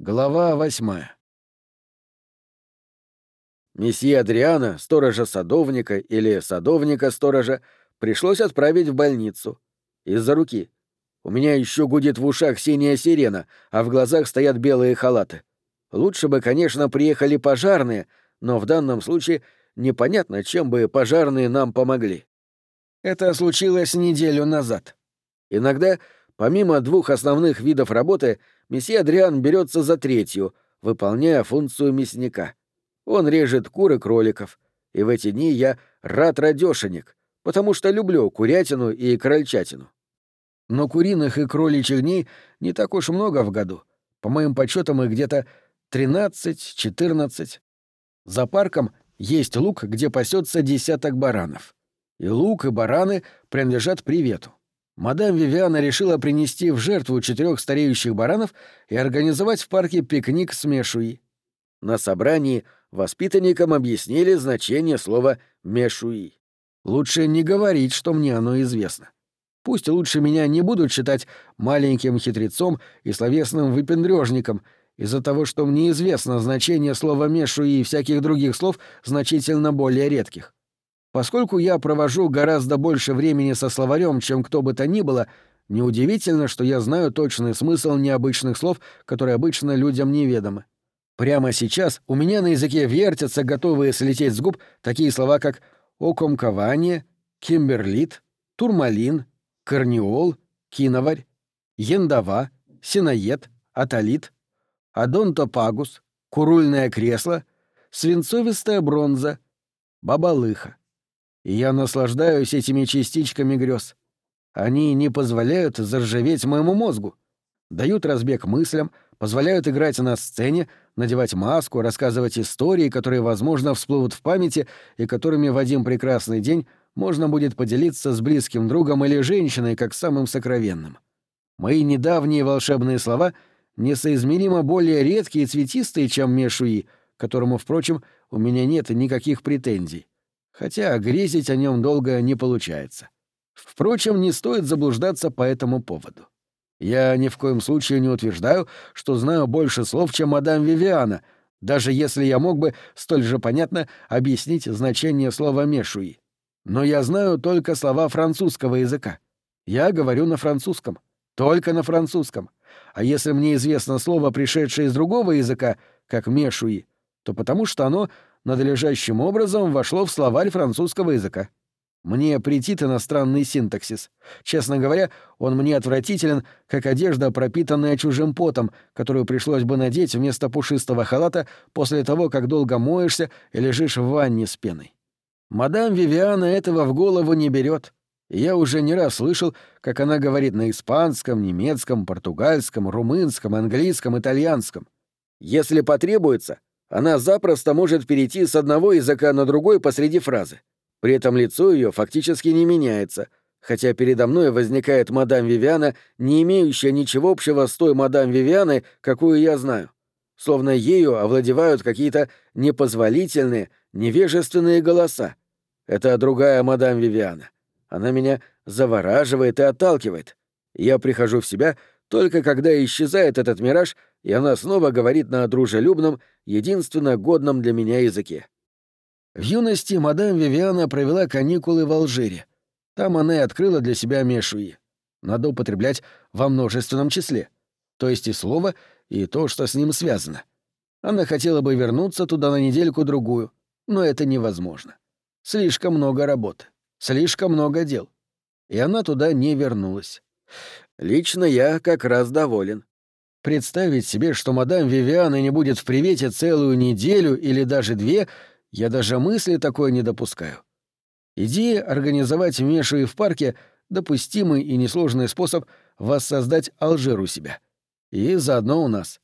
Глава восьмая. Месье Адриана, сторожа-садовника или садовника-сторожа, пришлось отправить в больницу. Из-за руки. У меня еще гудит в ушах синяя сирена, а в глазах стоят белые халаты. Лучше бы, конечно, приехали пожарные, но в данном случае непонятно, чем бы пожарные нам помогли. Это случилось неделю назад. Иногда, помимо двух основных видов работы, месье Адриан берется за третью, выполняя функцию мясника. Он режет кур и кроликов, и в эти дни я рад-радешенек, потому что люблю курятину и крольчатину. Но куриных и кроличьих дней не так уж много в году. По моим подсчетам их где-то 13-14. За парком есть луг, где пасется десяток баранов. И лук, и бараны принадлежат привету мадам Вивиана решила принести в жертву четырех стареющих баранов и организовать в парке пикник с мешуи. На собрании воспитанникам объяснили значение слова «мешуи». Лучше не говорить, что мне оно известно. Пусть лучше меня не будут считать маленьким хитрецом и словесным выпендрёжником из-за того, что мне известно значение слова «мешуи» и всяких других слов значительно более редких. Поскольку я провожу гораздо больше времени со словарем, чем кто бы то ни было, неудивительно, что я знаю точный смысл необычных слов, которые обычно людям неведомы. Прямо сейчас у меня на языке вертятся, готовые слететь с губ, такие слова, как окомкование, кимберлит, турмалин, корнеол, киноварь, яндова, синоед, атолит, адонтопагус, курульное кресло, свинцовистая бронза, бабалыха и я наслаждаюсь этими частичками грез. Они не позволяют заржаветь моему мозгу, дают разбег мыслям, позволяют играть на сцене, надевать маску, рассказывать истории, которые, возможно, всплывут в памяти и которыми в один прекрасный день можно будет поделиться с близким другом или женщиной как самым сокровенным. Мои недавние волшебные слова несоизмеримо более редкие и цветистые, чем Мешуи, которому, впрочем, у меня нет никаких претензий хотя грезить о нем долго не получается. Впрочем, не стоит заблуждаться по этому поводу. Я ни в коем случае не утверждаю, что знаю больше слов, чем мадам Вивиана, даже если я мог бы столь же понятно объяснить значение слова «мешуи». Но я знаю только слова французского языка. Я говорю на французском. Только на французском. А если мне известно слово, пришедшее из другого языка, как «мешуи», то потому что оно надлежащим образом вошло в словарь французского языка. Мне претит иностранный синтаксис. Честно говоря, он мне отвратителен, как одежда, пропитанная чужим потом, которую пришлось бы надеть вместо пушистого халата после того, как долго моешься и лежишь в ванне с пеной. Мадам Вивиана этого в голову не берет. Я уже не раз слышал, как она говорит на испанском, немецком, португальском, румынском, английском, итальянском. Если потребуется, она запросто может перейти с одного языка на другой посреди фразы. При этом лицо ее фактически не меняется, хотя передо мной возникает мадам Вивиана, не имеющая ничего общего с той мадам Вивианой, какую я знаю. Словно ею овладевают какие-то непозволительные, невежественные голоса. Это другая мадам Вивиана. Она меня завораживает и отталкивает. Я прихожу в себя только когда исчезает этот мираж, и она снова говорит на дружелюбном, единственно годном для меня языке. В юности мадам Вивиана провела каникулы в Алжире. Там она и открыла для себя мешуи. Надо употреблять во множественном числе. То есть и слово, и то, что с ним связано. Она хотела бы вернуться туда на недельку-другую, но это невозможно. Слишком много работы, слишком много дел. И она туда не вернулась. Лично я как раз доволен. Представить себе, что мадам Вивиана не будет в привете целую неделю или даже две, я даже мысли такое не допускаю. Идея организовать Мешу и в парке — допустимый и несложный способ воссоздать Алжир у себя. И заодно у нас.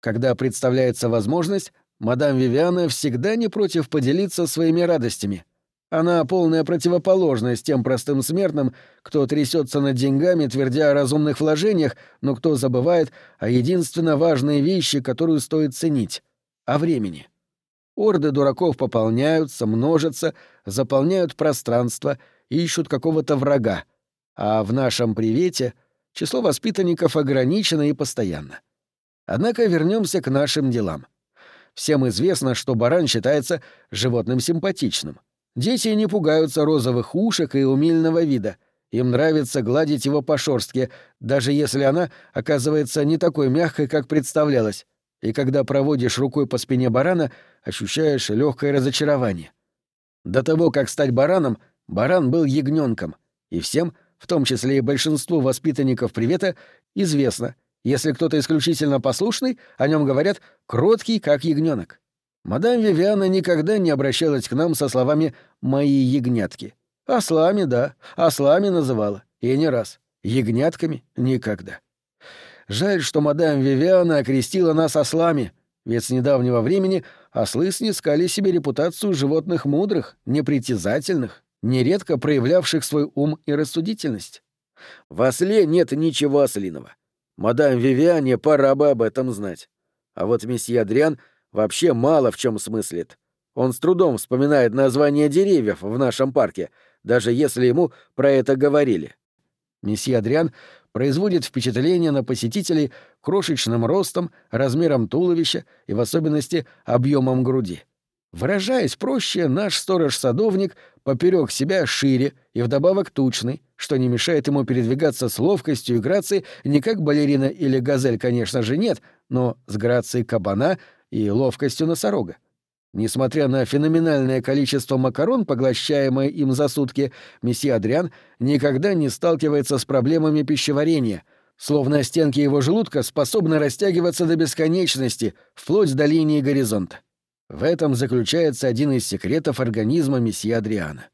Когда представляется возможность, мадам Вивиана всегда не против поделиться своими радостями — она полная противоположность тем простым смертным, кто трясется над деньгами, твердя о разумных вложениях, но кто забывает о единственно важной вещи, которую стоит ценить — о времени. Орды дураков пополняются, множатся, заполняют пространство, ищут какого-то врага. А в нашем привете число воспитанников ограничено и постоянно. Однако вернемся к нашим делам. Всем известно, что баран считается животным симпатичным. Дети не пугаются розовых ушек и умильного вида. Им нравится гладить его по шорстке, даже если она оказывается не такой мягкой, как представлялось. И когда проводишь рукой по спине барана, ощущаешь легкое разочарование. До того, как стать бараном, баран был ягненком, и всем, в том числе и большинству воспитанников привета, известно, если кто-то исключительно послушный, о нем говорят «кроткий, как ягненок». Мадам Вивиана никогда не обращалась к нам со словами «мои ягнятки». Ослами, да, ослами называла, и не раз. Ягнятками — никогда. Жаль, что мадам Вивиана окрестила нас ослами, ведь с недавнего времени ослы снискали себе репутацию животных мудрых, непритязательных, нередко проявлявших свой ум и рассудительность. В осле нет ничего ослиного. Мадам Вивиане пора бы об этом знать. А вот месье Адриан вообще мало в чем смыслит. Он с трудом вспоминает названия деревьев в нашем парке, даже если ему про это говорили. Месье Адриан производит впечатление на посетителей крошечным ростом, размером туловища и в особенности объемом груди. Выражаясь проще, наш сторож-садовник поперек себя шире и вдобавок тучный, что не мешает ему передвигаться с ловкостью и грацией не как балерина или газель, конечно же, нет, но с грацией кабана и ловкостью носорога. Несмотря на феноменальное количество макарон, поглощаемое им за сутки, месье Адриан никогда не сталкивается с проблемами пищеварения, словно стенки его желудка способны растягиваться до бесконечности, вплоть до линии горизонта. В этом заключается один из секретов организма месье Адриана.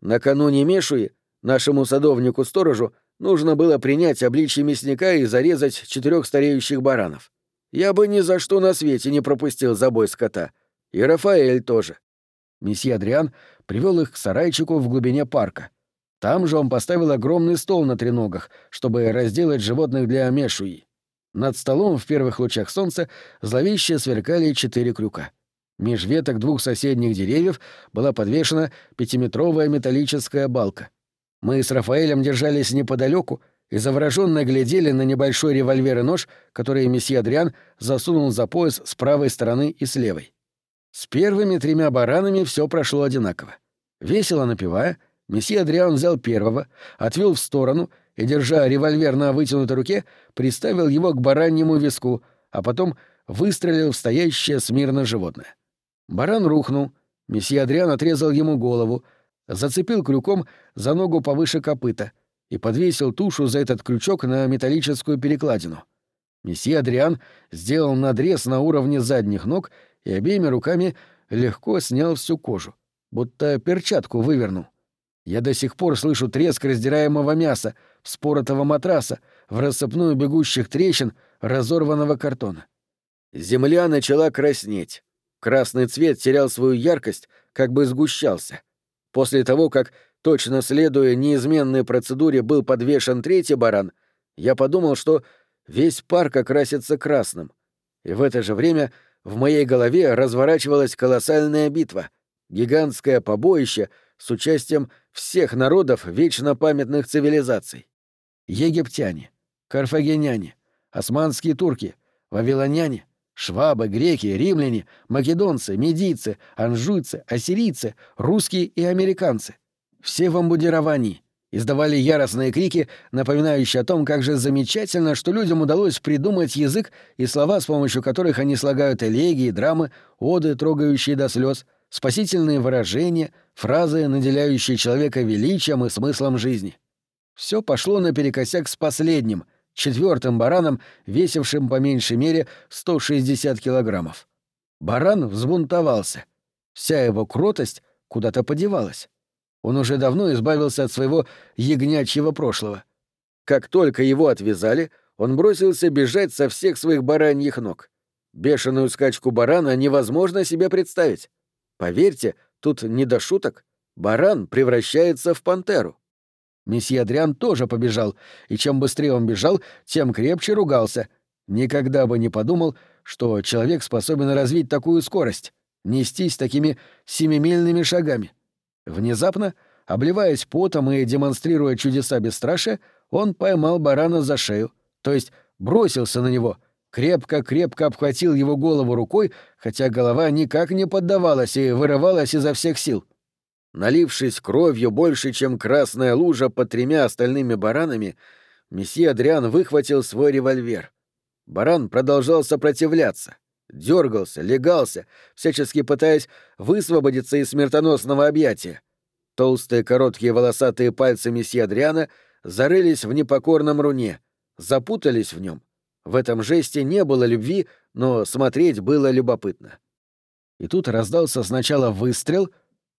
Накануне Мешуи нашему садовнику-сторожу нужно было принять обличье мясника и зарезать четырех стареющих баранов. Я бы ни за что на свете не пропустил забой скота — и Рафаэль тоже. Месье Адриан привел их к сарайчику в глубине парка. Там же он поставил огромный стол на треногах, чтобы разделать животных для мешуи. Над столом в первых лучах солнца зловеще сверкали четыре крюка. Меж веток двух соседних деревьев была подвешена пятиметровая металлическая балка. Мы с Рафаэлем держались неподалеку и завороженно глядели на небольшой револьвер и нож, который месье Адриан засунул за пояс с правой стороны и с левой. С первыми тремя баранами все прошло одинаково. Весело напевая, месье Адриан взял первого, отвел в сторону и, держа револьвер на вытянутой руке, приставил его к бараньему виску, а потом выстрелил в стоящее смирно животное. Баран рухнул, месье Адриан отрезал ему голову, зацепил крюком за ногу повыше копыта и подвесил тушу за этот крючок на металлическую перекладину. Месье Адриан сделал надрез на уровне задних ног и обеими руками легко снял всю кожу, будто перчатку вывернул. Я до сих пор слышу треск раздираемого мяса, вспоротого матраса, в рассыпную бегущих трещин разорванного картона. Земля начала краснеть. Красный цвет терял свою яркость, как бы сгущался. После того, как, точно следуя неизменной процедуре, был подвешен третий баран, я подумал, что весь парк окрасится красным. И в это же время в моей голове разворачивалась колоссальная битва, гигантское побоище с участием всех народов вечно памятных цивилизаций. Египтяне, карфагеняне, османские турки, вавилоняне, швабы, греки, римляне, македонцы, медийцы, анжуйцы, ассирийцы, русские и американцы. Все в амбудировании, издавали яростные крики, напоминающие о том, как же замечательно, что людям удалось придумать язык и слова, с помощью которых они слагают элегии, драмы, оды, трогающие до слез, спасительные выражения, фразы, наделяющие человека величием и смыслом жизни. Все пошло наперекосяк с последним, четвертым бараном, весившим по меньшей мере 160 килограммов. Баран взбунтовался. Вся его кротость куда-то подевалась. Он уже давно избавился от своего ягнячьего прошлого. Как только его отвязали, он бросился бежать со всех своих бараньих ног. Бешеную скачку барана невозможно себе представить. Поверьте, тут не до шуток. Баран превращается в пантеру. Месье Адриан тоже побежал, и чем быстрее он бежал, тем крепче ругался. Никогда бы не подумал, что человек способен развить такую скорость, нестись такими семимильными шагами. Внезапно, обливаясь потом и демонстрируя чудеса бесстрашия, он поймал барана за шею, то есть бросился на него, крепко-крепко обхватил его голову рукой, хотя голова никак не поддавалась и вырывалась изо всех сил. Налившись кровью больше, чем красная лужа под тремя остальными баранами, месье Адриан выхватил свой револьвер. Баран продолжал сопротивляться, дергался, легался, всячески пытаясь высвободиться из смертоносного объятия. Толстые короткие волосатые пальцы месье Адриана зарылись в непокорном руне, запутались в нем. В этом жесте не было любви, но смотреть было любопытно. И тут раздался сначала выстрел,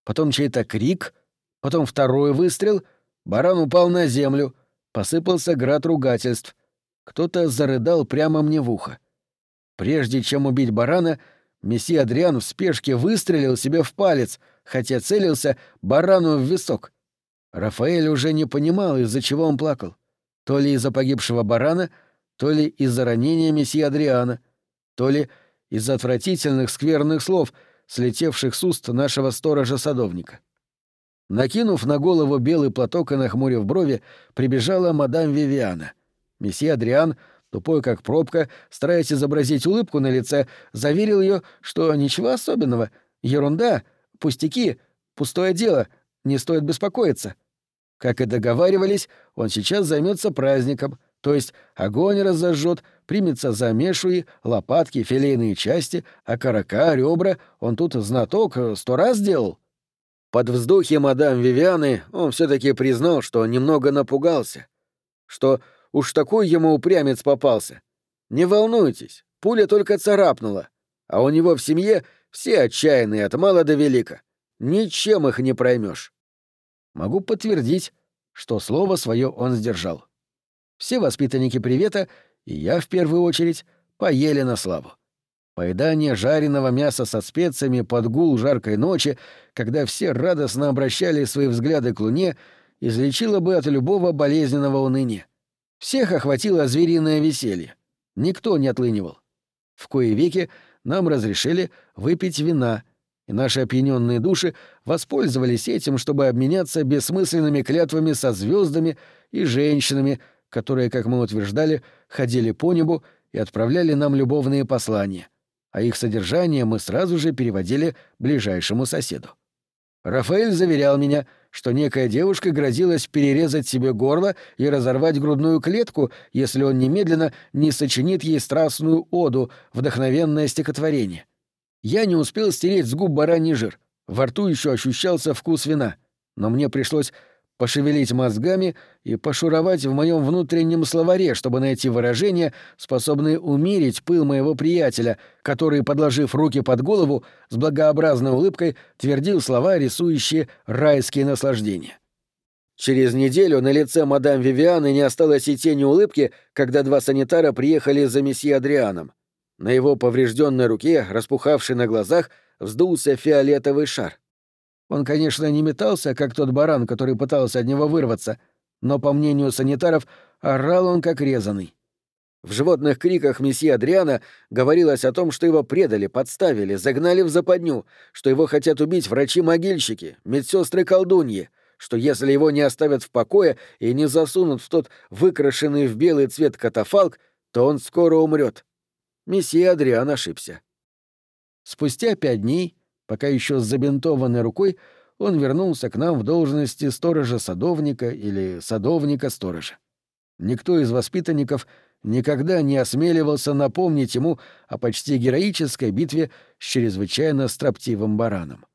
потом чей-то крик, потом второй выстрел, баран упал на землю, посыпался град ругательств. Кто-то зарыдал прямо мне в ухо. Прежде чем убить барана, месье Адриан в спешке выстрелил себе в палец, хотя целился барану в висок. Рафаэль уже не понимал, из-за чего он плакал. То ли из-за погибшего барана, то ли из-за ранения месье Адриана, то ли из-за отвратительных скверных слов, слетевших с уст нашего сторожа-садовника. Накинув на голову белый платок и нахмурив брови, прибежала мадам Вивиана. Месье Адриан, тупой как пробка, стараясь изобразить улыбку на лице, заверил ее, что ничего особенного, ерунда, пустяки, пустое дело, не стоит беспокоиться. Как и договаривались, он сейчас займется праздником, то есть огонь разожжет, примется за мешуи, лопатки, филейные части, а карака, ребра. Он тут знаток сто раз делал. Под вздохи мадам Вивианы он все таки признал, что немного напугался, что уж такой ему упрямец попался. Не волнуйтесь, пуля только царапнула, а у него в семье все отчаянные от мала до велика. Ничем их не проймешь. Могу подтвердить, что слово свое он сдержал. Все воспитанники привета, и я в первую очередь, поели на славу. Поедание жареного мяса со специями под гул жаркой ночи, когда все радостно обращали свои взгляды к луне, излечило бы от любого болезненного уныния. Всех охватило звериное веселье. Никто не отлынивал. В кои веки нам разрешили выпить вина — и наши опьяненные души воспользовались этим, чтобы обменяться бессмысленными клятвами со звездами и женщинами, которые, как мы утверждали, ходили по небу и отправляли нам любовные послания, а их содержание мы сразу же переводили ближайшему соседу. Рафаэль заверял меня, что некая девушка грозилась перерезать себе горло и разорвать грудную клетку, если он немедленно не сочинит ей страстную оду, вдохновенное стихотворение. Я не успел стереть с губ бараний жир. Во рту еще ощущался вкус вина. Но мне пришлось пошевелить мозгами и пошуровать в моем внутреннем словаре, чтобы найти выражения, способные умерить пыл моего приятеля, который, подложив руки под голову, с благообразной улыбкой твердил слова, рисующие райские наслаждения. Через неделю на лице мадам Вивианы не осталось и тени улыбки, когда два санитара приехали за месье Адрианом. На его поврежденной руке, распухавшей на глазах, вздулся фиолетовый шар. Он, конечно, не метался, как тот баран, который пытался от него вырваться, но, по мнению санитаров, орал он как резанный. В животных криках месье Адриана говорилось о том, что его предали, подставили, загнали в западню, что его хотят убить врачи-могильщики, медсестры-колдуньи, что если его не оставят в покое и не засунут в тот выкрашенный в белый цвет катафалк, то он скоро умрет месье Адриан ошибся. Спустя пять дней, пока еще с забинтованной рукой, он вернулся к нам в должности сторожа-садовника или садовника-сторожа. Никто из воспитанников никогда не осмеливался напомнить ему о почти героической битве с чрезвычайно строптивым бараном.